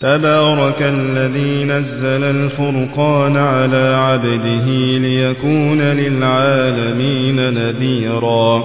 تبارك الذي نزل الفرقان على عبده ليكون للعالمين نذيرا.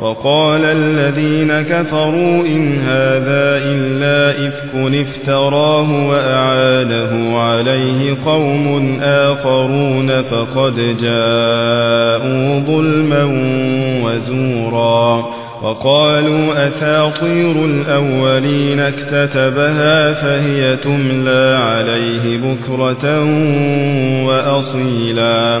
وقال الذين كفروا إن هذا إلا إفك افتراه وأعانه عليه قوم آخرون فقد جاءوا ظلما وزورا وقالوا أساطير الأولين اكتتبها فهي تملى عليه بكرة وأصيلا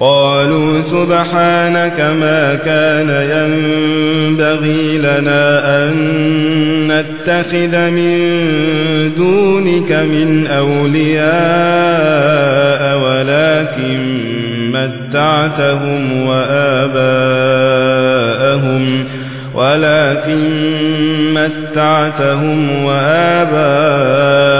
قالوا سبحانك ما كان ينبغي لنا أن نتخذ من دونك من أولياء ولكن متعتهم وآباءهم ولكن متعتهم وآباءهم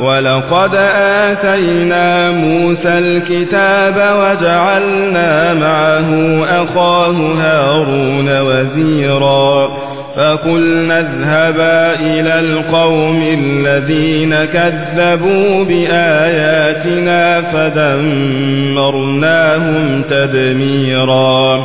ولقد آتينا موسى الكتاب وجعلنا معه أخاه هارون وزيرا فقلنا اذهبا إلى القوم الذين كذبوا بآياتنا فدمرناهم تدميرا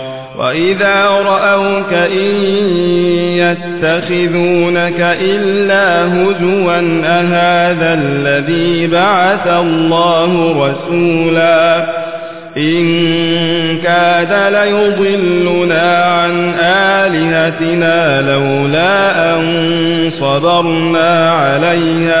وإذا رأوك إن يتخذونك إلا هزوا أهذا الذي بعث الله رسولا إن كاد ليضلنا عن آلهتنا لولا أن صبرنا عليها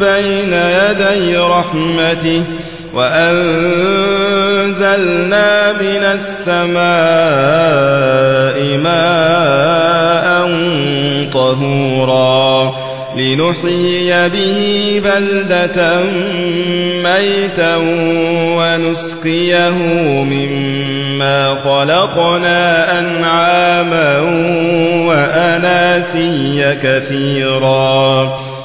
بين يدي رحمته وأنزلنا من السماء ماء طهورا لنحيي به بلدة ميتا ونسقيه مما خلقنا أنعاما وأناسيا كثيرا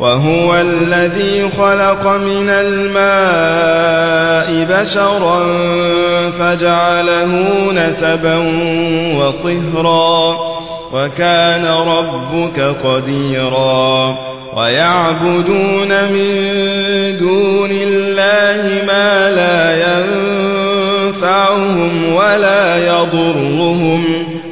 وهو الذي خلق من الماء بشرا فجعله نسبا وطهرا وكان ربك قديرا ويعبدون من دون الله ما لا ينفعهم ولا يضرهم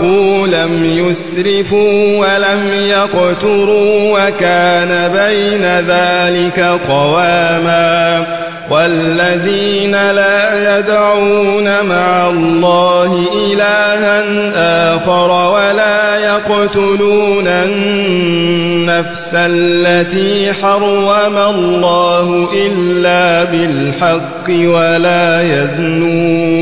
أنفقوا لم يسرفوا ولم يقتروا وكان بين ذلك قواما والذين لا يدعون مع الله إلها آخر ولا يقتلون النفس التي حرم الله إلا بالحق ولا يزنون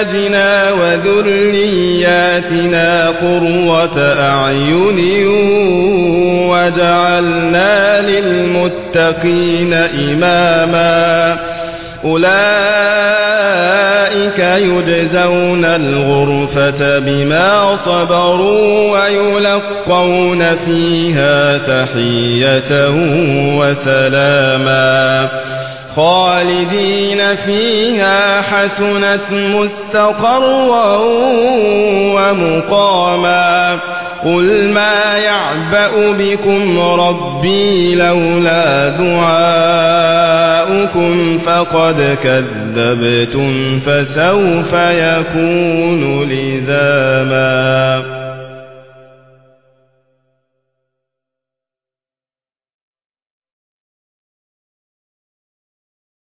أزواجنا وذرياتنا قرة أعين وجعلنا للمتقين إماما. أولئك يجزون الغرفة بما صبروا ويلقون فيها تحية وسلاما. خالدين فيها حسنت مستقرا ومقاما قل ما يعبأ بكم ربي لولا دعاؤكم فقد كذبتم فسوف يكون لزاما